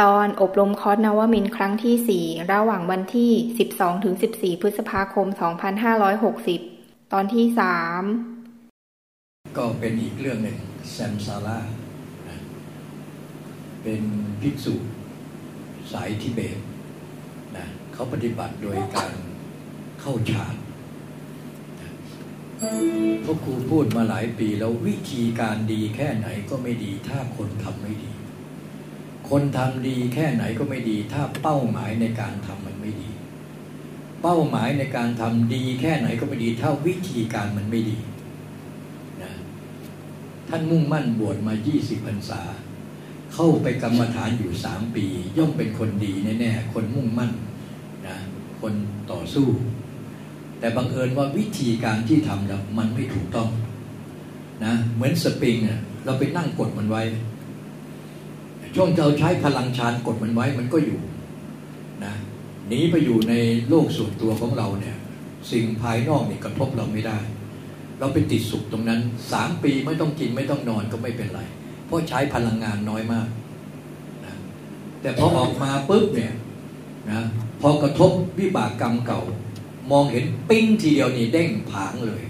ตอนอบรมคอร์สนวมินครั้งที่ 4 ระหว่างวันที่ 12-14 พฤษภาคม 2560 ตอนที่ 3 ก็เป็นอีกเรื่องหนึ่งแซมซาร่าเป็นภิกษุสายทิเบตนะเขาปฏิบัติโดยการเข้าฌานพวกครูพูดมาหลายปีแล้ววิธีการดีแค่ไหนก็ไม่ดีถ้าคนทำไม่ดี คนทำดีแค่ไหนก็ไม่ดี ถ้าเป้าหมายในการทำมันไม่ดี เป้าหมายในการทำดีแค่ไหนก็ไม่ดี ถ้าวิธีการมันไม่ดีนะท่านมุ่งมั่นบวชมา 20พรรษา เข้าไปกรรมฐานอยู่สามปี ย่อมเป็นคนดีแน่ๆคนมุ่งมั่นนะคนต่อสู้ แต่บังเอิญว่าวิธีการที่ทำแล้วมันไม่ถูกต้องนะเหมือนสปริงเราไปนั่งกดมันไว้ ช่วงเราใช้พลังชานกดมันไว้มันก็อยู่นะหนีไปอยู่ในโลกส่วนตัวของเราเนี่ย สิ่งภายนอกเนี่ยกระทบเราไม่ได้ เราไปติดสุขตรงนั้นสามปีไม่ต้องกินไม่ต้องนอนก็ไม่เป็นไร เพราะใช้พลังงานน้อยมากนะแต่พอออกมาปุ๊บเนี่ยนะพอกระทบวิบากกรรมเก่า มองเห็นปิ้งทีเดียวนี่เด้งผางเลย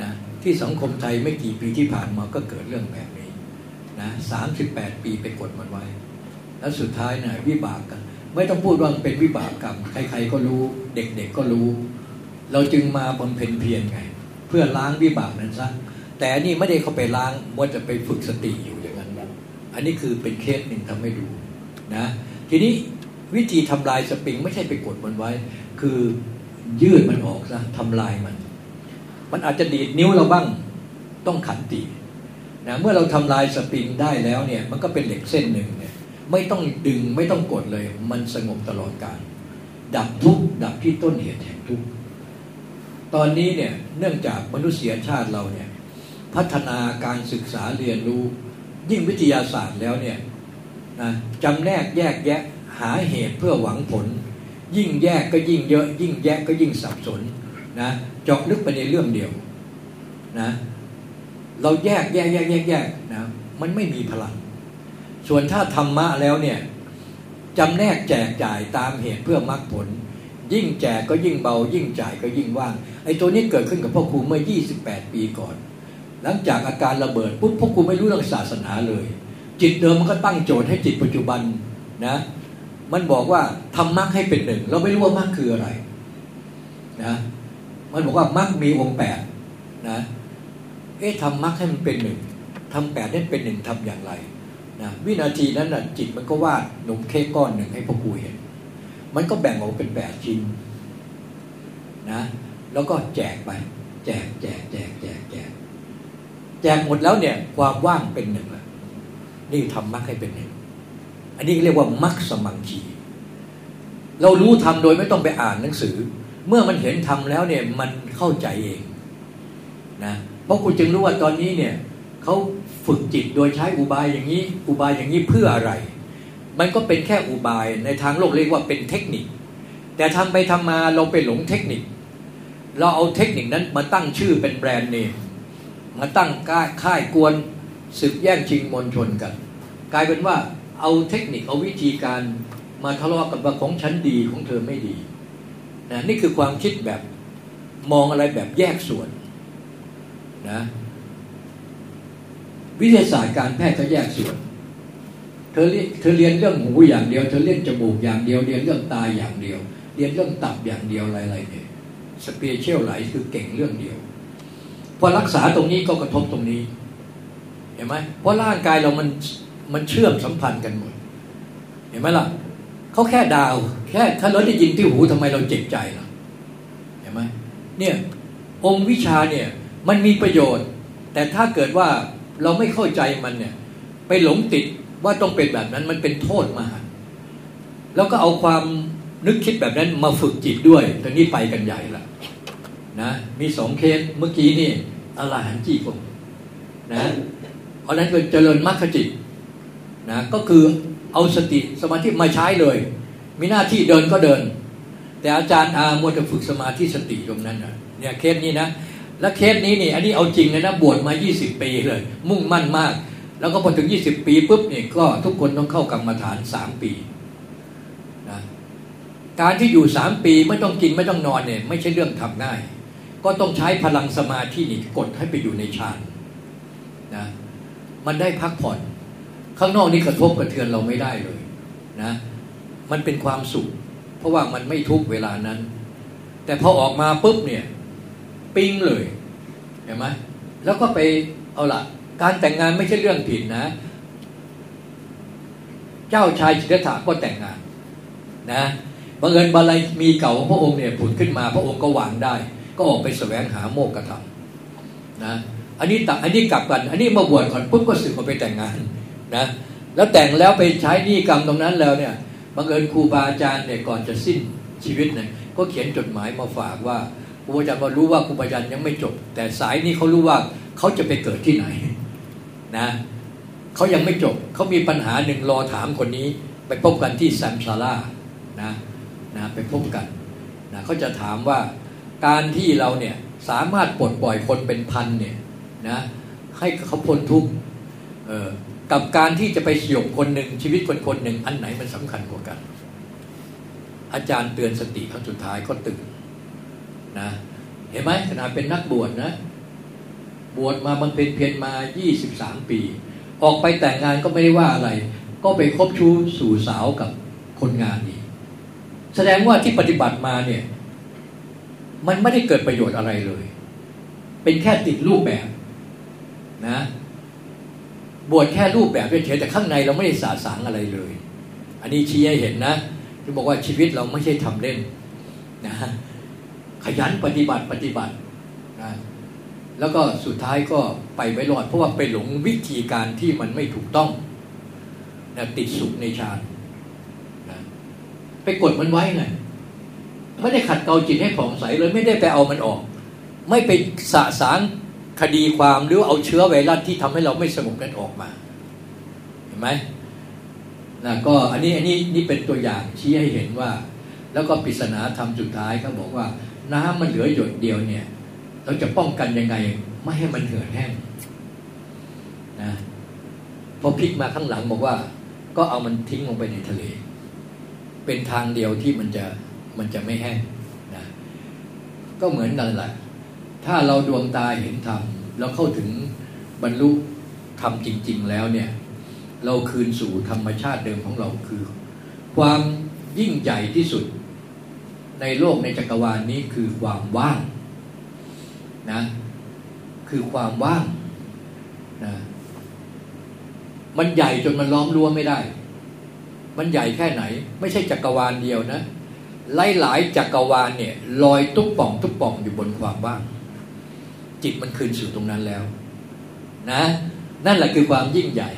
นะที่สังคมไทยไม่กี่ปีที่ผ่านมาก็เกิดเรื่องแบบนะสามสิบแปดปีไปกดมันไว้ แล้วสุดท้ายเนี่ยวิบากกันไม่ต้องพูดว่าเป็นวิบากกรรม ใครๆก็รู้ เด็กๆก็รู้ เราจึงมาบำเพ็ญเพียรไง เพื่อล้างวิบากนั้นซะแต่นี่ไม่ได้เขาไปล้างว่าจะไปฝึกสติอยู่อย่างนั้นอันนี้คือเป็นเคสหนึ่งทำให้ดูนะทีนี้วิธีทำลายสปริงไม่ใช่ไปกดมันไว้ คือยืดมันออกซะทำลายมัน มันอาจจะดีดนิ้วเราบ้าง ต้องขันติ นะเมื่อเราทำลายสปริงได้แล้วเนี่ยมันก็เป็นเหล็กเส้นหนึ่งเนี่ยไม่ต้องดึงไม่ต้องกดเลย มันสงบตลอดการ ดับทุกดับที่ต้นเหตุแห่งทุกตอนนี้เนี่ยเนื่องจากมนุษยชาติเราเนี่ยพัฒนาการศึกษาเรียนรู้ ยิ่งวิทยาศาสตร์แล้วเนี่ยนะจำแนกแยกแยะหาเหตุเพื่อหวังผล ยิ่งแยกก็ยิ่งเยอะ ยิ่งแยกก็ยิ่งสับสนนะเจาะลึกไปในเรื่องเดียวนะ เราแยกแยกแยกแยกแยกนะมันไม่มีพลัง ส่วนถ้าธรรมะแล้วเนี่ยจำแนกแจกจ่ายตามเหตุเพื่อมรรคผล ยิ่งแจกก็ยิ่งเบา ยิ่งจ่ายก็ยิ่งว่างไอ้ตัวนี้เกิดขึ้นกับพ่อครูเมื่อ 28 ปีก่อน หลังจากอาการระเบิดปุ๊บพ่อครูไม่รู้เรื่องศาสนาเลย จิตเดิมมันก็ตั้งโจทย์ให้จิตปัจจุบันนะมันบอกว่าทำมรรคให้เป็นหนึ่ง เราไม่รู้ว่ามรรคคืออะไรนะมันบอกว่ามรรคมีองค์แปดนะ เอ๊ะทำมรรคให้มันเป็นหนึ่งทำแปดนั้นเป็นหนึ่งทำอย่างไรนะวินาทีนั้นนะจิตมันก็วาดหนมเค้กก้อนหนึ่งให้พ่อครูเห็น มันก็แบ่งออกเป็นแปดชิ้นนะแล้วก็แจกไป แจกแจกแจกแจกแจกแจกหมดแล้วเนี่ย ความว่างเป็นหนึ่งละนี่ทำมรรคให้เป็นหนึ่งอันนี้เรียกว่ามรรคสมังคีเรารู้ทำโดยไม่ต้องไปอ่านหนังสือ เมื่อมันเห็นทำแล้วเนี่ยมันเข้าใจเองนะ ราะคุณจึงรู้ว่าตอนนี้เนี่ยเขาฝึกจิตโดยใช้อุบายอย่างนี้อุบายอย่างนี้เพื่ออะไร มันก็เป็นแค่อุบายในทางโลกเรียกว่าเป็นเทคนิค แต่ทำไปทำมาเราไปหลงเทคนิค เราเอาเทคนิคนั้นมาตั้งชื่อเป็นแบรนด์เนมมาตั้งค่ายกวนศึกแย่งชิงมวลชนกัน กลายเป็นว่าเอาเทคนิคเอาวิธีการมาทะเลาะกันว่าของฉันดีของเธอไม่ดีนะนี่คือความคิดแบบมองอะไรแบบแยกส่วน นะ วิทยาศาสตร์การแพทย์ก็แยกส่วน เธอเธอเรียนเรื่องหูอย่างเดียว เธอเรียนจมูกอย่างเดียว เรียนเรื่องตาอย่างเดียว เรียนเรื่องตับอย่างเดียวอะไรๆเนี่ยสเปเชียลไหลคือเก่งเรื่องเดียว พอรักษาตรงนี้ก็กระทบตรงนี้ เห็นไหมเพราะร่างกายเรามันมันเชื่อมสัมพันธ์กันหมด เห็นไหมล่ะเขาแค่ดาว แค่ถ้าเราได้ยินที่หูทำไมเราเจ็บใจล่ะ เห็นไหมเนี่ยองค์วิชาเนี่ย มันมีประโยชน์ แต่ถ้าเกิดว่าเราไม่เข้าใจมันเนี่ย ไปหลงติดว่าต้องเป็นแบบนั้นมันเป็นโทษมาแล้วก็เอาความนึกคิดแบบนั้นมาฝึกจิตด้วยตอนนี้ไปกันใหญ่ละนะมีสองเคสเมื่อกี้นี่อรหันจีผมนะเพราะนั้นเป็นเจริญมรรคจิตนะก็คือเอาสติสมาธิมาใช้เลย มีหน้าที่เดินก็เดิน แต่อาจารย์อามัวจะฝึกสมาธิสติตรงนั้นนะเนี่ยเคสนี้นะ แล้วเคสนี้นี่อันนี้เอาจริงเลยนะบวชมา 20 ปีเลย มุ่งมั่นมาก แล้วก็พอถึงยี่สิบปีปุ๊บเนี่ยก็ทุกคนต้องเข้ากรรมฐานสามปีนะการที่อยู่สามปีไม่ต้องกินไม่ต้องนอนเนี่ยไม่ใช่เรื่องทำง่าย ก็ต้องใช้พลังสมาธินี่กดให้ไปอยู่ในฌานนะมันได้พักผ่อน ข้างนอกนี่กระทบกระเทือนเราไม่ได้เลยนะมันเป็นความสุข เพราะว่ามันไม่ทุกเวลานั้น แต่พอออกมาปุ๊บเนี่ย ปิ้งเลยเห็นไหมแล้วก็ไปเอาละการแต่งงานไม่ใช่เรื่องผิดนะ เจ้าชายจิตถาก็แต่งงาน นะบังเอิญบาลัยมีเก่าของพระองค์เนี่ยผุดขึ้นมา พระองค์ก็วางได้ ก็ออกไปแสวงหาโมกขธรรมนะอันนี้ตักอันนี้กลับกัน อันนี้มาบวชก่อนปุ๊บก็สึกมาไปแต่งงานนะแล้วแต่งแล้วไปใช้นิกรรมตรงนั้นแล้วเนี่ยบังเอิญครูบาอาจารย์เนี่ยก่อนจะสิ้นชีวิตเนี่ยก็เขียนจดหมายมาฝากว่า รูบาอาจารย์ก็รู้ว่าครูบาอาจารย์ยังไม่จบ แต่สายนี้เขารู้ว่าเขาจะไปเกิดที่ไหนนะเขายังไม่จบเขามีปัญหาหนึ่งรอถามคนนี้ ไปพบกันที่แซมซาร่านะนะไปพบกันนะเขาจะถามว่าการที่เราเนี่ยสามารถปลดปล่อยคนเป็นพันเนี่ยนะให้เขาพ้นทุกข์กับการที่จะไปสยบคนหนึ่งชีวิตคนคนหนึ่งอันไหนมันสำคัญกว่ากัน อาจารย์เตือนสติครั้งสุดท้ายก็ตื่น นะเห็นไหมขณะเป็นนักบวชนะ บวชมาบำเพ็ญเพียรมา 23 ปี ออกไปแต่งงานก็ไม่ได้ว่าอะไร ก็ไปคบชู้สู่สาวกับคนงานอีกแสดงว่าที่ปฏิบัติมาเนี่ย มันไม่ได้เกิดประโยชน์อะไรเลย เป็นแค่ติดรูปแบบนะ บวชแค่รูปแบบเฉยแต่ข้างในเราไม่ได้สาสางอะไรเลย อันนี้ชี้ให้เห็นนะที่บอกว่าชีวิตเราไม่ใช่ทำเล่นนะ ขยันปฏิบัติปฏิบัตินะแล้วก็สุดท้ายก็ไปไม่รอด เพราะว่าไปหลงวิธีการที่มันไม่ถูกต้องนะติดสุขในฌานนะไปกดมันไว้ไงไม่ได้ขัดเกลาจิตให้ผ่องใสเลยไม่ได้ไปเอามันออก ไม่ไปสะสางคดีความหรือเอาเชื้อไวรัสที่ทำให้เราไม่สงบนั้นออกมา เห็นไหมนะก็อันนี้อันนี้นี่เป็นตัวอย่างชี้ให้เห็นว่า แล้วก็ปริศนาธรรมสุดท้ายเขาบอกว่า น้ำมันเหลือหยดเดียวเนี่ย เราจะป้องกันยังไง ไม่ให้มันเหือดแห้งนะพอพลิกมาข้างหลังบอกว่า ก็เอามันทิ้งลงไปในทะเล เป็นทางเดียวที่มันจะมันจะไม่แห้งนะก็เหมือนกันแหละถ้าเราดวงตาเห็นธรรมแล้วเข้าถึงบรรลุธรรมจริง ๆ แล้วเนี่ย เราคืนสู่ธรรมชาติเดิมของเราคือ ความยิ่งใหญ่ที่สุด ในโลกในจักรวาลนี้คือความว่างนะคือความว่างนะมันใหญ่จนมันล้อมรั้วไม่ได้ มันใหญ่แค่ไหน ไม่ใช่จักรวาลเดียวนะ หลายหลายจักรวาลเนี่ยลอยตุ๊บป่องตุ๊บป่องอยู่บนความว่าง จิตมันคืนสู่ตรงนั้นแล้วนะนั่นแหละคือความยิ่งใหญ่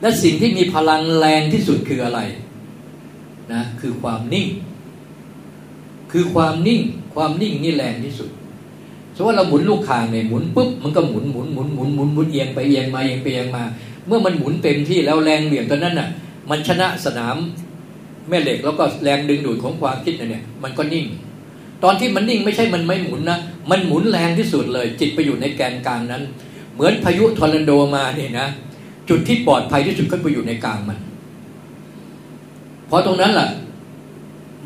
และสิ่งที่มีพลังแรงที่สุดคืออะไรนะคือความนิ่ง คือความนิ่งความนิ่งนี่แรงที่สุดสมมติว่าเราหมุนลูกคางเนี่ยหมุนปุ๊บมันก็หมุนหมุนหมุนหมุนหมุนหมุนเอียงไปเอียงมาเอียงไปเอียงมา เมื่อมันหมุนเต็มที่แล้วแรงเหวี่ยงตอนนั้นน่ะ มันชนะสนามแม่เหล็กแล้วก็แรงดึงดูดของความคิดเนี่ย มันก็นิ่ง ตอนที่มันนิ่งไม่ใช่มันไม่หมุนนะมันหมุนแรงที่สุดเลย จิตไปอยู่ในแกนกลางนั้น เหมือนพายุทอร์นาโดมาเนี่ยนะจุดที่ปลอดภัยที่สุดก็ไปอยู่ในกลางมันพอตรงนั้นล่ะ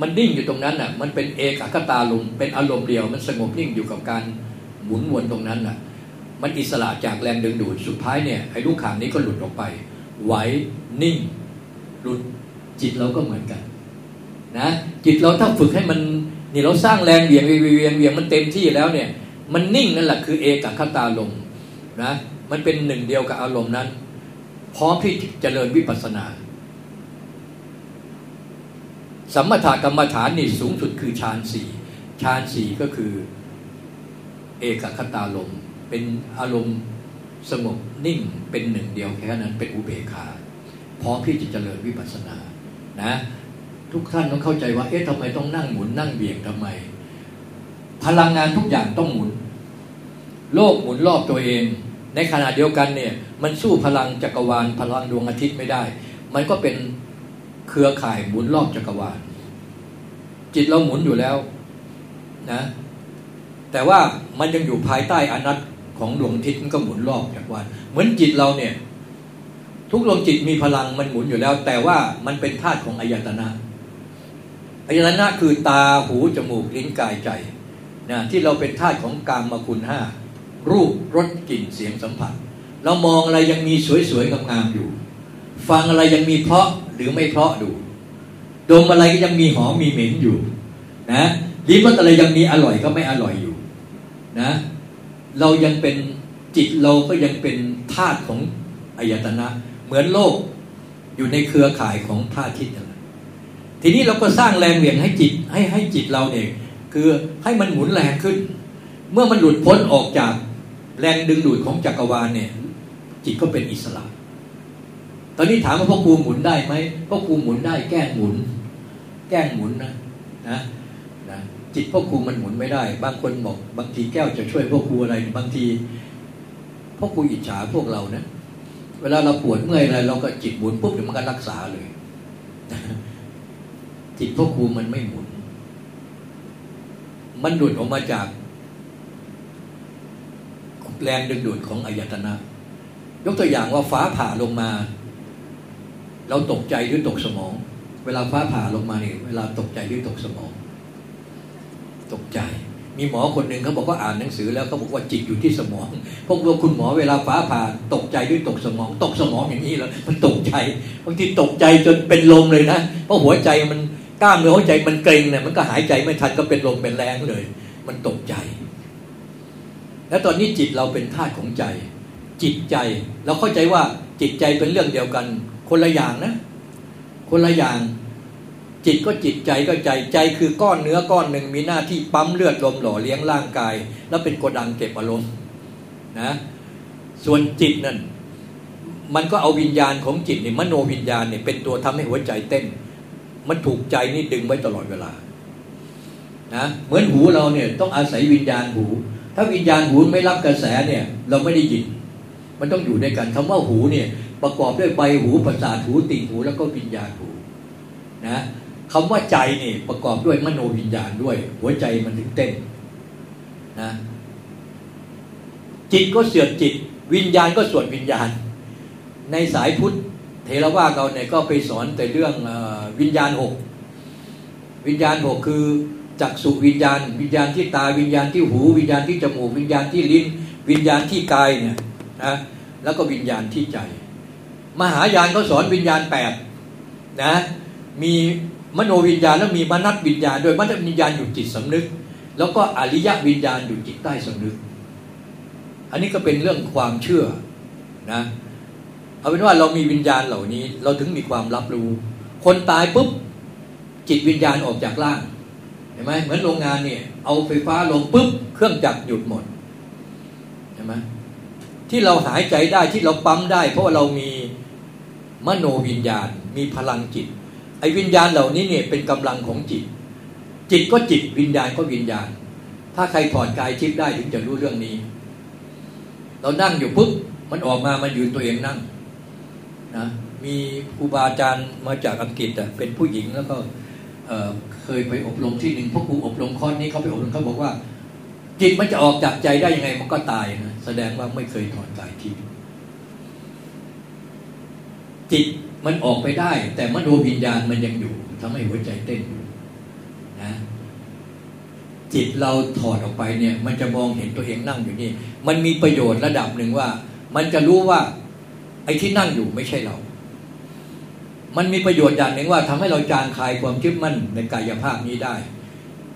มันนิ่งอยู่ตรงนั้นน่ะ มันเป็นเอกคตาลมเป็นอารมณ์เดียว มันสงบนิ่งอยู่กับการหมุนวนตรงนั้นน่ะ มันอิสระจากแรงดึงดูด สุดท้ายเนี่ยไอ้ลูกขางนี้ก็หลุดออกไป ไหว นิ่ง หลุด จิตเราก็เหมือนกัน นะ จิตเราถ้าฝึกให้มัน นี่เราสร้างแรงเวียงเวียงเวียงเวียงมันเต็มที่แล้วเนี่ย มันนิ่งนั่นแหละคือเอกคตาลมนะ มันเป็นหนึ่งเดียวกับอารมณ์นั้น พร้อมที่จะเจริญวิปัสสนา สัมมาทากรรมฐานนี่สูงสุดคือฌานสี่ฌานสี่ก็คือเอกคตาลมเป็นอารมณ์สงบนิ่งเป็นหนึ่งเดียวแค่นั้นเป็นอุเบกขาพร้อมที่จะเจริญวิปัสสนานะทุกท่านต้องเข้าใจว่าเอ๊ะทำไมต้องนั่งหมุนนั่งเบี่ยงทำไม พลังงานทุกอย่างต้องหมุน โลกหมุนรอบตัวเอง ในขณะเดียวกันเนี่ยมันสู้พลังจักรวาลพลังดวงอาทิตย์ไม่ได้ มันก็เป็น เครือข่ายหมุนรอบจักรวาลจิตเราหมุนอยู่แล้วนะแต่ว่ามันยังอยู่ภายใต้อนัตของดวงอาทิตย์มันก็หมุนรอบจักรวาลเหมือนจิตเราเนี่ย ทุกดวงจิตมีพลังมันหมุนอยู่แล้ว แต่ว่ามันเป็นธาตุของอายตนะอายตนะคือตาหูจมูกลิ้นกายใจนะที่เราเป็นธาตุของกามคุณห้ารูปรสกลิ่นเสียงสัมผัส เรามองอะไรยังมีสวยๆงามๆอยู่ ฟังอะไรยังมีเพราะ หรือไม่เพราะดู ดมอะไรก็ยังมีหอมมีเหม็นอยู่ นะลิ้มรสอะไรยังมีอร่อยก็ไม่อร่อยอยู่ นะ เรายังเป็นจิตเราก็ยังเป็นธาตุของอายตนะ เหมือนโลกอยู่ในเครือข่ายของธาตุทิศทีนี้เราก็สร้างแรงเหวี่ยงให้จิตให้ให้จิตเราเองคือให้มันหมุนแรงขึ้น เมื่อมันหลุดพ้นออกจากแรงดึงดูดของจักรวาลเนี่ย จิตก็เป็นอิสระ ตอนนี้ถามว่าพ่อครูหมุนได้ไหมพ่อครูหมุนได้แก้หมุน แก้หมุนนะนะนะจิตพ่อครูมันหมุนไม่ได้ บางคนบอก บางทีแก้วจะช่วยพ่อครูอะไร บางทีพ่อครูอิจฉาพวกเรานะเวลาเราปวดเมื่อยอะไรเราก็จิตหมุนปุ๊บเดี๋ยวมันก็รักษาเลย จิตพ่อครูมันไม่หมุน มันหลุดออกมาจากแรงดึงดูดของอายตนะ ยกตัวอย่างว่าฟ้าผ่าลงมา เราตกใจหรือตกสมอง เวลาฟ้าผ่าลงมาเนี่ยเวลาตกใจหรือตกสมอง ตกใจ มีหมอคนหนึ่งเขาบอกว่าอ่านหนังสือแล้วเขาบอกว่าจิตอยู่ที่สมอง พวกเราคุณหมอเวลาฟ้าผ่า ตกใจด้วยตกสมอง ตกสมองอย่างนี้แล้ว มันตกใจบางทีตกใจจนเป็นลมเลยนะเพราะหัวใจมันกล้ามเนื้อหัวใจมันเกร็งเนี่ยมันก็หายใจไม่ทันก็เป็นลมเป็นแรงเลย มันตกใจ แล้วตอนนี้จิตเราเป็นธาตุของใจ จิตใจเราเข้าใจว่าจิตใจเป็นเรื่องเดียวกัน คนละอย่างนะ คนละอย่าง จิตก็จิตใจก็ใจใจคือก้อนเนื้อก้อนหนึ่งมีหน้าที่ปั๊มเลือดลมหล่อเลี้ยงร่างกาย แล้วเป็นโกดังเก็บอารมณ์นะส่วนจิตนั่นมันก็เอาวิญญาณของจิตเนี่ยมโนวิญญาณเนี่ยเป็นตัวทำให้หัวใจเต้น มันถูกใจนี่ดึงไว้ตลอดเวลานะเหมือนหูเราเนี่ยต้องอาศัยวิญญาณหู ถ้าวิญญาณหูไม่รับกระแสเนี่ย เราไม่ได้ยิน มันต้องอยู่ด้วยกันคำว่าหูเนี่ย ประกอบด้วยใบหูประสาทหูติ่งหูแล้วก็วิญญาณหูนะคำว่าใจนี่ประกอบด้วยมโนวิญญาณด้วย หัวใจมันถึงเต้นนะจิตก็เสื่อมจิต วิญญาณก็ส่วนวิญญาณ ในสายพุทธเทรวาเราเนี่ยก็ไปสอนแต่เรื่องวิญญาณหกวิญญาณหกคือจักสุวิญญาณ วิญญาณที่ตาวิญญาณที่หู วิญญาณที่จมูก วิญญาณที่ลิ้น วิญญาณที่กายเนี่ยนะแล้วก็วิญญาณที่ใจ มหายานเขาสอนวิญญาณแปดนะมีมโนวิญญาณแล้วมีมนัตวิญญาณโดยมนัตวิญญาณอยู่จิตสำนึก แล้วก็อริยวิญญาณอยู่จิตใต้สำนึก อันนี้ก็เป็นเรื่องความเชื่อนะเอาเป็นว่าเรามีวิญญาณเหล่านี้ เราถึงมีความรับรู้ คนตายปุ๊บจิตวิญญาณออกจากร่างเห็นไหมเหมือนโรงงานเนี่ย เอาไฟฟ้าลงปุ๊บเครื่องจักรหยุดหมดเห็นไหมที่เราหายใจได้ที่เราปั๊มได้ เพราะว่าเรามี มโนวิญญาณมีพลังจิต ไอ้วิญญาณเหล่านี้เนี่ยเป็นกำลังของจิต จิตก็จิตวิญญาณก็วิญญาณ ถ้าใครถอดกายชิปได้ถึงจะรู้เรื่องนี้ เรานั่งอยู่ปุ๊บมันออกมามันยืนตัวเองนั่งนะมีครูบาอาจารย์มาจากอังกฤษอะเป็นผู้หญิงแล้วก็เเคยไปอบรมที่หนึ่งพวกครูอบรมคอร์สนี้เขาไปอบรมเขาบอกว่า จิตมันจะออกจากใจได้ยังไงมันก็ตายนะแสดงว่าไม่เคยถอดกายทิพย์ จิตมันออกไปได้ แต่มโนวิญญาณมันยังอยู่ทำให้หัวใจเต้นอยู่นะจิตเราถอดออกไปเนี่ย มันจะมองเห็นตัวเองนั่งอยู่นี่ มันมีประโยชน์ระดับหนึ่งว่า มันจะรู้ว่า ไอ้ที่นั่งอยู่ไม่ใช่เรา มันมีประโยชน์อย่างหนึ่งว่าทำให้เราจางคลายความยึดมั่นในกายภาพนี้ได้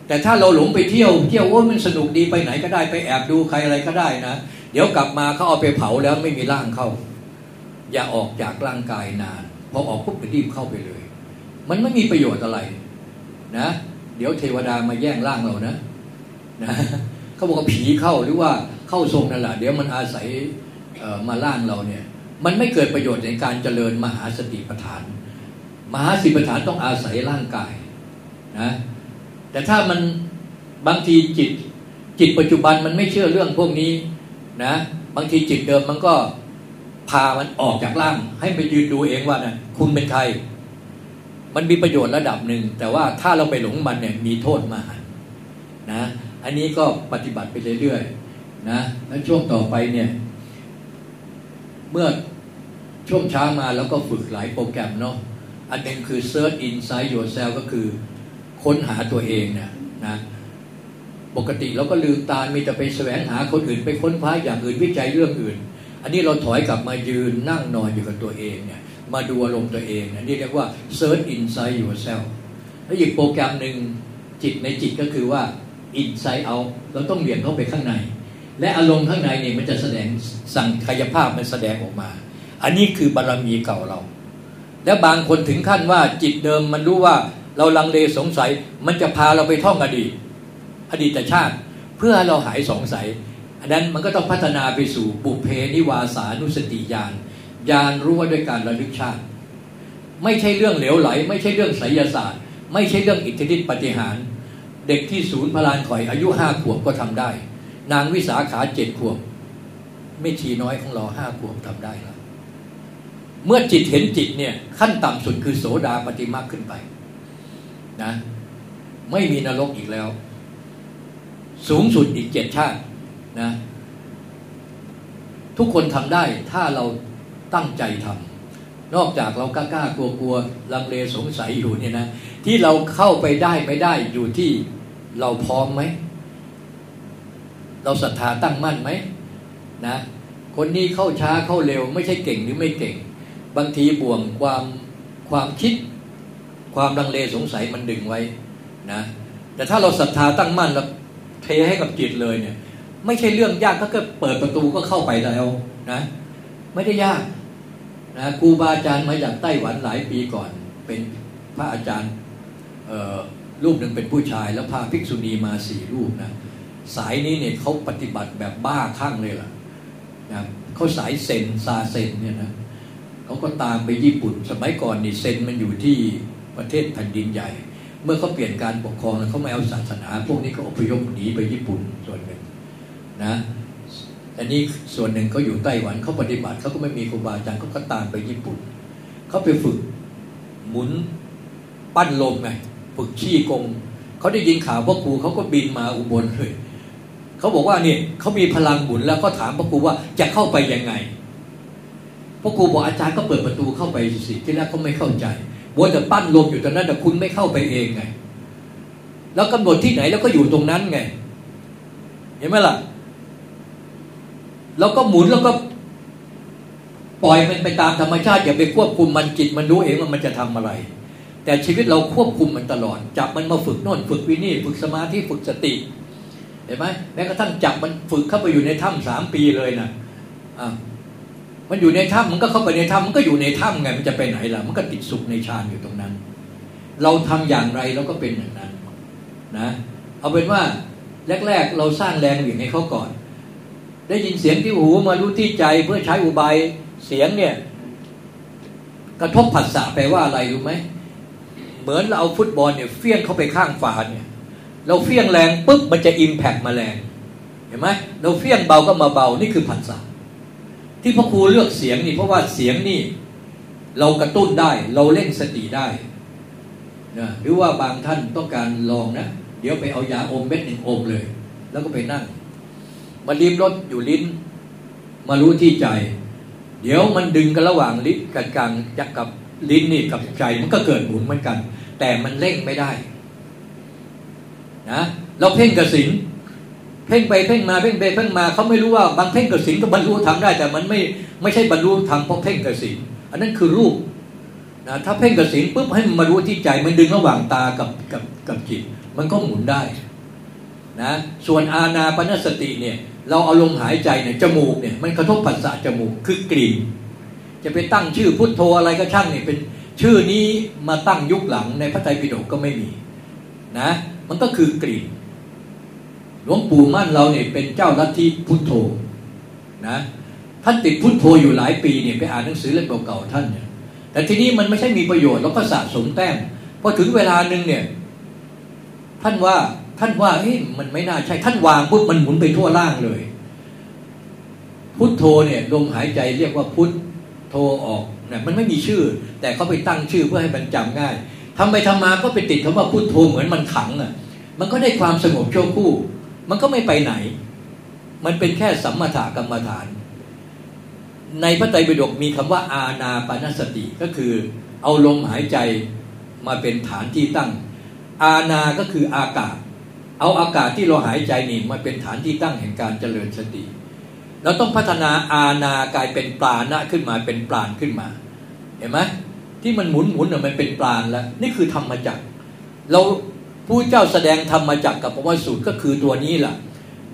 แต่ถ้าเราหลงไปเที่ยวเที่ยวโอ้มันสนุกดีไปไหนก็ได้ไปแอบดูใครอะไรก็ได้นะเดี๋ยวกลับมาเขาเอาไปเผาแล้วไม่มีร่างเข้า อย่าออกจากร่างกายนาน พอออกปุ๊บก็รีบเข้าไปเลย มันไม่มีประโยชน์อะไรนะ เดี๋ยวเทวดามาแย่งร่างเรานะนะเขาบอกว่าผีเข้าหรือว่าเข้าทรงนั่นแหละเดี๋ยวมันอาศัยมาล่างเราเนี่ย มันไม่เกิดประโยชน์ในการเจริญมหาสติปัฏฐาน มหาสติปัฏฐานต้องอาศัยร่างกายนะแต่ถ้ามันบางทีจิตจิตปัจจุบันมันไม่เชื่อเรื่องพวกนี้นะ บางทีจิตเดิมมันก็ พามันออกจากร่าง ให้ไปยืนดูเองว่านะคุณเป็นใคร มันมีประโยชน์ระดับหนึ่ง แต่ว่าถ้าเราไปหลงมันเนี่ยมีโทษมากนะ อันนี้ก็ปฏิบัติไปเรื่อยๆนะแล้วช่วงต่อไปเนี่ย เมื่อช่วงเช้ามาแล้วก็ฝึกหลายโปรแกรมเนาะอันหนึ่งคือ search inside yourself ก็คือค้นหาตัวเองเนี่ยนะปกติเราก็ลืมตามีแต่ไปแสวงหาคนอื่น ไปค้นคว้าอย่างอื่นวิจัยเรื่องอื่น อันนี้เราถอยกลับมายืนนั่งนอนอยู่กับตัวเองเนี่ยมาดูอารมณ์ตัวเองเนี่ยนี่เรียกว่า search inside yourself แล้วอีกโปรแกรมหนึ่งจิตในจิตก็คือว่า inside out เราต้องเรียนเข้าไปข้างใน และอารมณ์ข้างในเนี่ยมันจะแสดงสั่งกายภาพมันแสดงออกมา อันนี้คือบารรมีเก่าเรา และบางคนถึงขั้นว่าจิตเดิมมันรู้ว่าเราลังเลสงสัย มันจะพาเราไปท่องอดีต อดีตชาติ เพื่อเราหายสงสัย อันนั้นมันก็ต้องพัฒนาไปสู่บุเพนิวาสานุสติญาณญาณรู้ว่าด้วยการระลึกชาติ ไม่ใช่เรื่องเหลวไหล ไม่ใช่เรื่องไสยศาสตร์ ไม่ใช่เรื่องอิทธิฤทธิปฏิหาร เด็กที่ศูนย์พลานข่อยอายุห้าขวบก็ทำได้ นางวิสาขาเจ็ดขวบไม่ชีน้อยของเราห้าขวบทำได้แล้วเมื่อจิตเห็นจิตเนี่ยขั้นต่ำสุดคือโสดาปฏิมาขึ้นไปนะไม่มีนรกอีกแล้ว สูงสุดอีกเจ็ดชาติ นะ ทุกคนทำได้ถ้าเราตั้งใจทำนอกจากเรากล้ากลัวกลัวลังเลสงสัยอยู่เนี่ยนะ ที่เราเข้าไปได้ไม่ได้อยู่ที่เราพร้อมไหม เราศรัทธาตั้งมั่นไหมนะ คนนี้เข้าช้าเข้าเร็ว ไม่ใช่เก่งหรือไม่เก่ง บางทีบ่วงความความคิด ความลังเลสงสัยมันดึงไว้นะแต่ถ้าเราศรัทธาตั้งมั่นแล้วเทให้กับจิตเลยเนี่ย ไม่ใช่เรื่องยากก็เปิดประตูก็เข้าไปแล้วนะ ไม่ได้ยากนะครูบาอาจารย์มาจากไต้หวันหลายปีก่อน เป็นพระอาจารย์รูปหนึ่งเป็นผู้ชาย แล้วพาภิกษุณีมาสี่รูปนะสายนี้เนี่ยเขาปฏิบัติแบบบ้าคลั่งเลยล่ะนะเขาสายเซนซาเซนเนี่ยนะเขาก็ตามไปญี่ปุ่น สมัยก่อนนี่เซนมันอยู่ที่ประเทศแผ่นดินใหญ่ เมื่อเขาเปลี่ยนการปกครองแล้วเขาไม่เอาศาสนา พวกนี้ก็อพยพหนีไปญี่ปุ่นส่วนหนึ่ง นะอันนี้ส่วนหนึ่งเขาอยู่ไต้หวันเขาปฏิบัติเขาก็ไม่มีครูบาอาจารย์เขาก็ตามไปญี่ปุ่นเขาไปฝึกหมุนปั้นลมไงฝึกชี้กงเขาได้ยินข่าวพ่อครูเขาก็บินมาอุบลเลยเขาบอกว่าเนี่ยเขามีพลังหมุนแล้วก็ถามพ่อครูว่าจะเข้าไปยังไงพ่อครูบอกอาจารย์ก็เปิดประตูเข้าไปสิที่แรกเขาไม่เข้าใจบัวแต่ปั้นลมอยู่ตรงนั้นแต่คุณไม่เข้าไปเองไง แล้วกำหนดที่ไหนแล้วก็อยู่ตรงนั้นไง เห็นไหมล่ะ แล้วก็หมุนแล้วก็ปล่อยมันไปตามธรรมชาติอย่าไปควบคุมมันจิตมันรู้เองว่ามันจะทำอะไร แต่ชีวิตเราควบคุมมันตลอด จับมันมาฝึกโน่นฝึกวินี่ฝึกสมาธิฝึกสติเห็นไหมแม้กระทั่งจับมันฝึกเข้าไปอยู่ในถ้ำสามปีเลยนะอะมันอยู่ในถ้ำมันก็เข้าไปในถ้ำมันก็อยู่ในถ้ำไงมันจะไปไหนล่ะ มันก็ติดสุขในฌานอยู่ตรงนั้น เราทำอย่างไรเราก็เป็นอย่างนั้นนะเอาเป็นว่าแรก ๆ เราสร้างแรงเหวี่ยงให้เขาก่อน ได้ยินเสียงที่หูมารู้ที่ใจเพื่อใช้อุบายเสียงเนี่ย กระทบผัสสะแปลว่าอะไรรู้ไหมเหมือนเราเอาฟุตบอลเนี่ยเฟี้ยงเข้าไปข้างฝาเนี่ย เราเฟี้ยงแรงปุ๊บมันจะอิมแพกมาแรงเห็นไหมเราเฟี้ยงเบาก็มาเบานี่คือผัสสะที่พ่อครูเลือกเสียงนี่เพราะว่าเสียงนี่ เรากระตุ้นได้ เราเล่นสติได้นะหรือว่าบางท่านต้องการลองนะ เดี๋ยวไปเอายาอมเม็ดหนึ่งอมเลย แล้วก็ไปนั่ง มาลิ้มรสอยู่ลิ้น มารู้ที่ใจ เดี๋ยวมันดึงกันระหว่างลิ้นกับกลางจักกับลิ้นนี่กับใจมันก็เกิดหมุนเหมือนกัน แต่มันเร่งไม่ได้นะเราเพ่งกระสินเพ่งไปเพ่งมาเพ่งไปเพ่งมาเขาไม่รู้ว่าบางเพ่งกระสินก็บรรลุทำได้ แต่มันไม่ไม่ใช่บรรลุทำเพราะเพ่งกระสินอันนั้นคือรูปนะถ้าเพ่งกระสินปุ๊บให้มันมารู้ที่ใจมันดึงระหว่างตากับกับกับจิต มันก็หมุนได้นะส่วนอาณาปณสติเนี่ย เราเอาลมหายใจเนี่ยจมูกเนี่ยมันกระทบผัสสะจมูกคือกลิ่น จะไปตั้งชื่อพุทโธอะไรก็ช่างเนี่ยเป็นชื่อนี้มาตั้งยุคหลังในพระไตรปิฎกก็ไม่มีนะมันก็คือกลิ่นหลวงปู่มั่นเราเนี่ยเป็นเจ้าลัทธิพุทโธนะท่านติดพุทโธอยู่หลายปีเนี่ยไปอ่านหนังสือเล่มเก่าๆท่านเนี่ยแต่ทีนี้มันไม่ใช่มีประโยชน์เราก็สะสมแต้มพอถึงเวลาหนึ่งเนี่ย ท่านว่า ท่านว่าเฮ้ยมันไม่น่าใช่ ท่านวางปุ๊บมันหมุนไปทั่วล่างเลย พุทโธเนี่ยลมหายใจเรียกว่าพุทโธออกนะมันไม่มีชื่อ แต่เขาไปตั้งชื่อเพื่อให้มันจำง่ายทำไปทำมาก็ไปติดคำว่าพุทโธเหมือนมันขังอะ มันก็ได้ความสงบชั่วคู่ มันก็ไม่ไปไหน มันเป็นแค่สัมมาถกรรมฐาน ในพระไตรปิฎกมีคำว่าอาณาปานสติก็คือ เอาลมหายใจมาเป็นฐานที่ตั้ง อาณาก็คืออากาศ เอาอากาศที่เราหายใจนี่มาเป็นฐานที่ตั้งแห่งการเจริญสติ เราต้องพัฒนาอาณากลายเป็นปราณะขึ้นมาเป็นปราณขึ้นมา เห็นไหมที่มันหมุนหมุนมันเป็นปราณแล้ว นี่คือธรรมจักรเราผู้เจ้าแสดงธรรมจักรกับปวัสูตรก็คือตัวนี้แหละ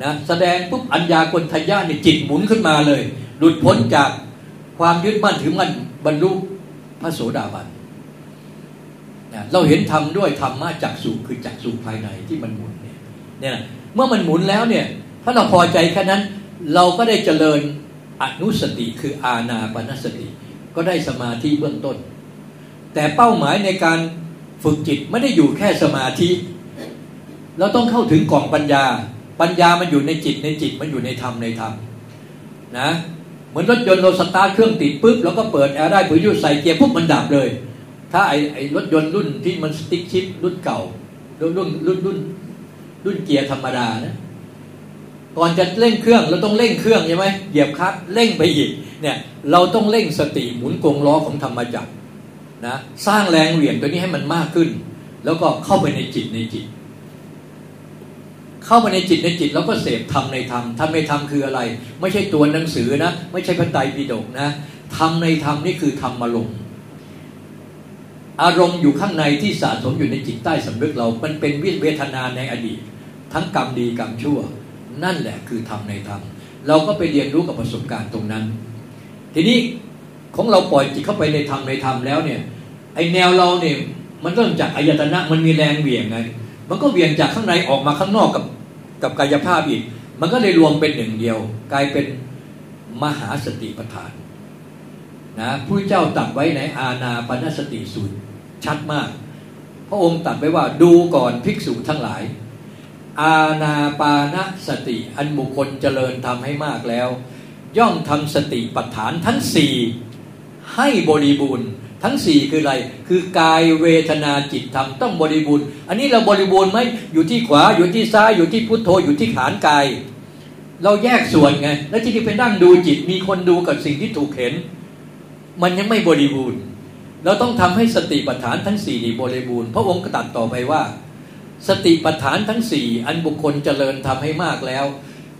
นะแสดงปุ๊บอัญญากลทยะนี่ยจิตหมุนขึ้นมาเลย หลุดพ้นจากความยึดมั่นถือมั่นบรรลุพระโสดาบันนะเราเห็นธรรมด้วยธรรมมาจากสุคือจากสุภายในที่มันหมุน เนี่ยเมื่อมันหมุนแล้วเนี่ยถ้าเราพอใจแค่นั้น เราก็ได้เจริญอนุสติคืออานาปานสติ ก็ได้สมาธิเบื้องต้น แต่เป้าหมายในการฝึกจิตไม่ได้อยู่แค่สมาธิ เราต้องเข้าถึงกล่องปัญญา ปัญญามันอยู่ในจิตในจิตมันอยู่ในธรรมในธรรมนะเหมือนรถยนต์เราสตาร์ทเครื่องติดปุ๊บแล้วก็เปิดแอร์ได้ปุ๋ยยุใส่เกียร์ปุ๊บมันดับเลย ถ้าไอไอรถยนต์รุ่นที่มัน stick shift รุ่นเก่ารุ่นรุ่นรุ่นรุ่น รุ่นเกียร์ธรรมดานะก่อนจะเร่งเครื่องเราต้องเร่งเครื่องใช่ไหมเหยียบคลัตช์เร่งไปอีกเนี่ยเราต้องเร่งสติหมุนกงล้อของธรรมจักรนะสร้างแรงเหวี่ยงตัวนี้ให้มันมากขึ้น แล้วก็เข้าไปในจิตในจิต เข้าไปในจิตในจิตแล้วก็เสพธรรมในธรรมธรรมในธรรมคืออะไร ไม่ใช่ตัวหนังสือนะ ไม่ใช่พระไตรปิฎกนะธรรมในธรรมนี่คือธรรมอารมณ์อารมณ์อยู่ข้างในที่สะสมอยู่ในจิตใต้สำนึกเรา มันเป็นวิเวทนาในอดีต ทั้งกรรมดีกรรมชั่ว นั่นแหละคือธรรมในธรรมเราก็ไปเรียนรู้กับประสบการณ์ตรงนั้น ทีนี้ของเราปล่อยจิตเข้าไปในธรรมในธรรมแล้วเนี่ยไอแนวเราเนี่ยมันเริ่มจากอายตนะมันมีแรงเหวี่ยงไง มันก็เหวี่ยงจากข้างในออกมาข้างนอกกับกับกายภาพอีก มันก็เลยรวมเป็นหนึ่งเดียว กลายเป็นมหาสติปัฏฐานนะผู้เจ้าตัดไว้ในอาณาปณสติสูตรชัดมาก พระองค์ตัดไว้ว่าดูก่อนภิกษุทั้งหลาย อาณาปานสติ อันบุคคลเจริญทำให้มากแล้ว ย่อมทำสติปัฏฐานทั้งสี่ให้บริบูรณ์ทั้งสี่คืออะไร คือกายเวทนาจิตธรรมต้องบริบูรณ์ อันนี้เราบริบูรณ์ไหมอยู่ที่ขวาอยู่ที่ซ้ายอยู่ที่พุทโธอยู่ที่ขานกาย เราแยกส่วนไง แล้วที่นี่ไปนั่งดูจิตมีคนดูกับสิ่งที่ถูกเห็น มันยังไม่บริบูรณ์ เราต้องทำให้สติปัฏฐานทั้งสี่บริบูรณ์พระองค์กระตัดต่อไปว่า สติปัฏฐานทั้งสี่อันบุคคลเจริญทำให้มากแล้ว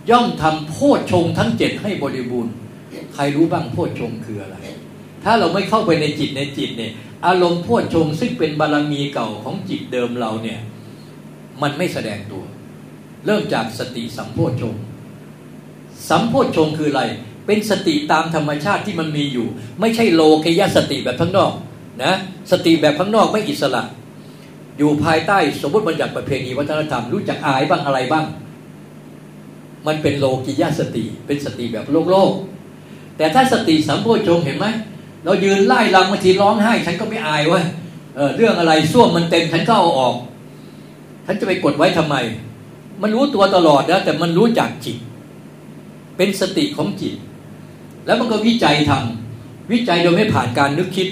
ย่อมทำโพชฌงทั้งเจ็ดให้บริบูรณ์ ใครรู้บ้างโพชฌงคืออะไร ถ้าเราไม่เข้าไปในจิตในจิตเนี่ย อารมณ์พูดชงซึ่งเป็นบารมีเก่าของจิตเดิมเราเนี่ย มันไม่แสดงตัว เริ่มจากสติสัมโพชงสัมโพชงคืออะไร เป็นสติตามธรรมชาติที่มันมีอยู่ ไม่ใช่โลกยสติแบบข้างนอกนะสติแบบข้างนอกไม่อิสระ อยู่ภายใต้สมมติบัญญัติประเพณีวัฒนธรรมรู้จักอายบ้างอะไรบ้าง มันเป็นโลกิยาสติเป็นสติแบบโลกโลก แต่ถ้าสติสัมโพชงเห็นไหมเรายืนไล่ลำบางทีร้องไห้ ฉันก็ไม่อายว้เเรื่องอะไรส้วมมันเต็มฉันก็เอาออกฉันจะไปกดไว้ทำไม มันรู้ตัวตลอดนะแต่มันรู้จักจิต เป็นสติของจิต แล้วมันก็วิจัยทำวิจัยโดยไม่ผ่านการนึกคิด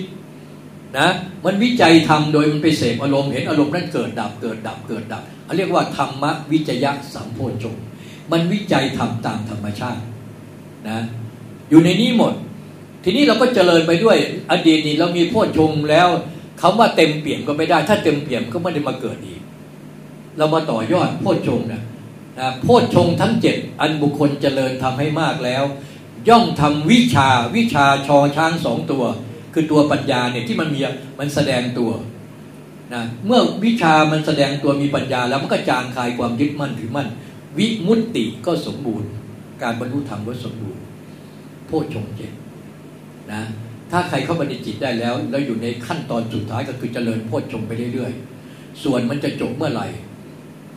นะมันวิจัยทำโดยมันไปเสพอารมณ์เห็นอารมณ์นั้นเกิดดับเกิดดับเกิดดับเขาเรียกว่าธรรมวิจยะสัมโพชงมันวิจัยทำตามธรรมชาตินะอยู่ในนี้หมด ทีนี้เราก็เจริญไปด้วย อดีตนี้เรามีโพชงแล้วคำว่าเต็มเปี่ยมก็ไม่ได้ ถ้าเต็มเปี่ยมก็ไม่ได้มาเกิดอีก เรามาต่อยอดโพชงนะนะโพชงทั้งเจ็ดอันบุคคลเจริญทำให้มากแล้ว ย่อมทำวิชาวิชาชอช้างสองตัว คือตัวปัญญาเนี่ยที่มันมีมันแสดงตัวนะเมื่อวิชามันแสดงตัวมีปัญญา แล้วมันก็จางคลายความยึดมั่นถือมั่น วิมุตติก็สมบูรณ์ การบรรลุธรรมก็สมบูรณ์ โพชฌงเจ็ดนะถ้าใครเข้าไปในจิตได้แล้ว แล้วอยู่ในขั้นตอนสุดท้ายก็คือเจริญโพชฌงไปเรื่อยๆ ส่วนมันจะจบเมื่อไหร่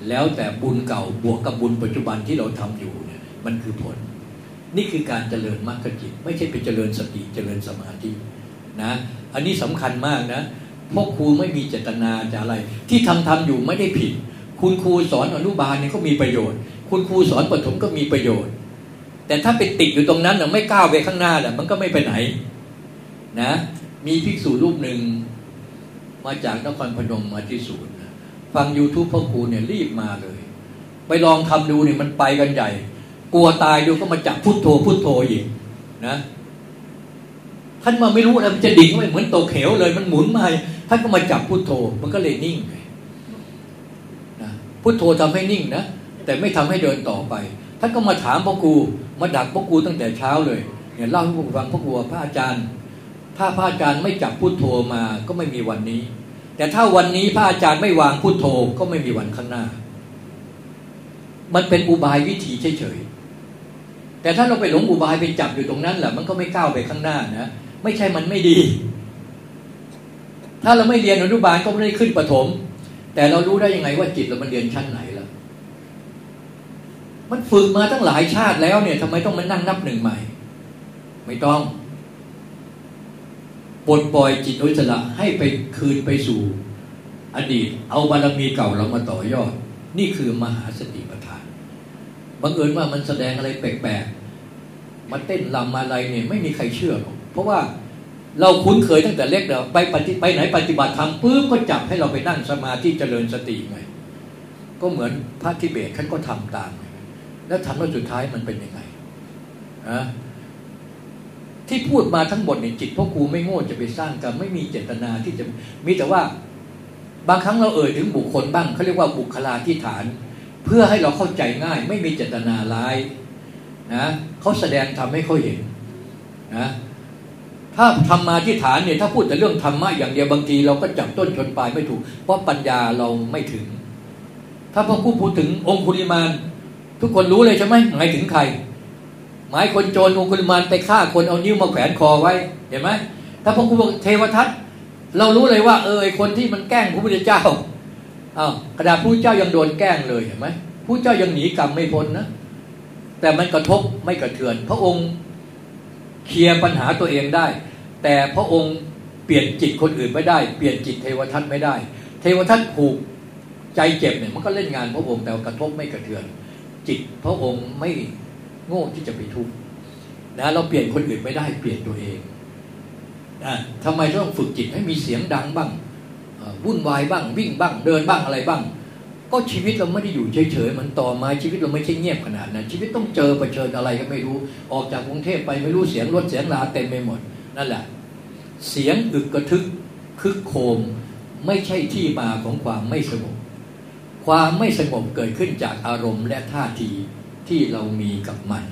แล้วแต่บุญเก่าบวกกับบุญปัจจุบันที่เราทำอยู่เนี่ยมันคือผล นี่คือการเจริญมรรคจิต ไม่ใช่ไปเจริญสติเจริญสมาธิ นะอันนี้สำคัญมากนะพวกครูไม่มีเจตนาจะอะไร ที่ทำทำอยู่ไม่ได้ผิด คุณครูสอนอนุบาลเนี่ยก็มีประโยชน์ คุณครูสอนปฐมก็มีประโยชน์ แต่ถ้าไปติดอยู่ตรงนั้นไม่ก้าวไปข้างหน้าแหละมันก็ไม่ไปไหนนะมีภิกษุรูปหนึ่งมาจากนครพนมมาที่ศูนย์ฟัง YouTube พ่อครูเนี่ยรีบมาเลย ไปลองทำดูเนี่ยมันไปกันใหญ่ กลัวตายดูก็มาจับพุทโธพุทโธอีกนะ ท่านมาไม่รู้อะไรมันจะดิ่งไปเหมือนตกเหวเลย มันหมุนมาท่านก็มาจับพุทโธ มันก็เลยนิ่งนะพุทโธทำให้นิ่งนะแต่ไม่ทำให้เดินต่อไป ท่านก็มาถามพ่อครูมาดักพ่อครูตั้งแต่เช้าเลยเนี่ยเล่าให้ผมฟังพ่อครูพระอาจารย์ ถ้าพระอาจารย์ไม่จับพุทโธมาก็ไม่มีวันนี้ แต่ถ้าวันนี้พระอาจารย์ไม่วางพุทโธก็ไม่มีวันข้างหน้า มันเป็นอุบายวิธีเฉยๆแต่ถ้าเราไปหลงอุบายไปจับอยู่ตรงนั้นแหละมันก็ไม่ก้าวไปข้างหน้านะ ไม่ใช่มันไม่ดี ถ้าเราไม่เรียนอนุบาลก็ไม่ได้ขึ้นประถม แต่เรารู้ได้ยังไงว่าจิตเรามันเรียนชั้นไหนล่ะ มันฝึกมาตั้งหลายชาติแล้วเนี่ยทำไมต้องมานั่งนับหนึ่งใหม่ ไม่ต้องปลดปล่อยจิตอิสระให้ไปคืนไปสู่ อดีต เอาบารมีเก่าเรามาต่อยอด นี่คือมหาสติปัฏฐานบังเอิญว่ามันแสดงอะไรแปลกๆมาเต้นลำอะไรเนี่ย ไม่มีใครเชื่อหรอก เพราะว่าเราคุ้นเคยตั้งแต่เล็กเดี๋ยวไปปฏิไปไหนปฏิบัติธรรมปุ๊บก็จับให้เราไปนั่งสมาธิเจริญสติไงก็เหมือนพระทิเบตท่านก็ทำตาม แล้วทำแล้วสุดท้ายมันเป็นยังไงอะที่พูดมาทั้งหมดเนี่ยจิตพ่อครูไม่โง่จะไปสร้างกรรมไม่มีเจตนาที่จะมีแต่ว่าบางครั้งเราเอ่ยถึงบุคคลบ้างเขาเรียกว่าบุคลาธิฐาน เพื่อให้เราเข้าใจง่าย ไม่มีเจตนาร้ายนะเขาแสดงทำให้เขาเห็นนะ ถ้าทำมาที่ฐานเนี่ยถ้าพูดแต่เรื่องธรรมะอย่างเดียวบางทีเราก็จับต้นชนปลายไม่ถูก เพราะปัญญาเราไม่ถึง ถ้าพ่อครูพูดถึงองคุลิมานทุกคนรู้เลยใช่ไหมหมายถึงใคร หมายคนโจรองคุลิมานไปฆ่าคนเอานิ้วมาแขวนคอไว้เห็นไหมถ้าพ่อครูบอกเทวทัตเรารู้เลยว่า เออคนที่มันแกล้งพระพุทธเจ้าอ้าวกระดาษผู้เจ้ายังโดนแกล้งเลยเห็นไหมผู้เจ้ายังหนีกรรมไม่พ้นนะแต่มันกระทบไม่กระเทือน พระองค์เคลียร์ปัญหาตัวเองได้ แต่พระองค์เปลี่ยนจิตคนอื่นไม่ได้ เปลี่ยนจิตเทวทัตไม่ได้ เทวทัตผูกใจเจ็บเนี่ยมันก็เล่นงานพระองค์แต่กระทบไม่กระเทือน จิตพระองค์ไม่โง่ที่จะไปทุกข์นะเราเปลี่ยนคนอื่นไม่ได้เปลี่ยนตัวเองนะทำไมต้องฝึกจิตให้มีเสียงดังบ้างวุ่นวายบ้าง วิ่งบ้าง เดินบ้างอะไรบ้าง ก็ชีวิตเราไม่ได้อยู่เฉยๆมันต่อมาชีวิตเราไม่ใช่เงียบขนาดนั้นชีวิตต้องเจอเผชิญอะไรก็ไม่รู้ ออกจากกรุงเทพไปไม่รู้เสียงรถเสียงลาเต็มไปหมด นั่นแหละ เสียงอึกกระทึกคึกโคมไม่ใช่ที่มาของความไม่สงบ ความไม่สงบเกิดขึ้นจากอารมณ์และท่าทีที่เรามีกับมัน